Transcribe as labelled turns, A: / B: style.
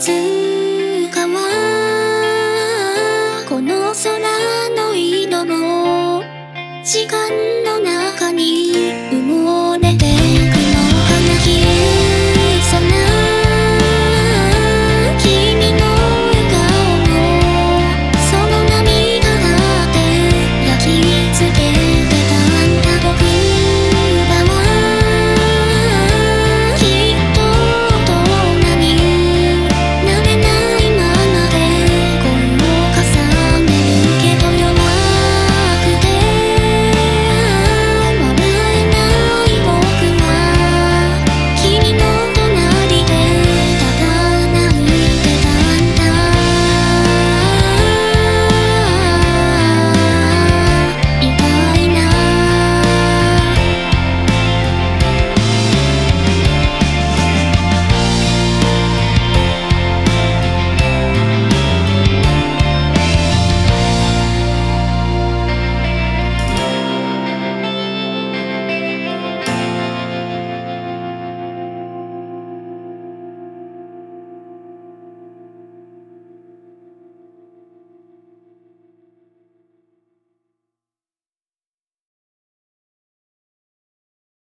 A: to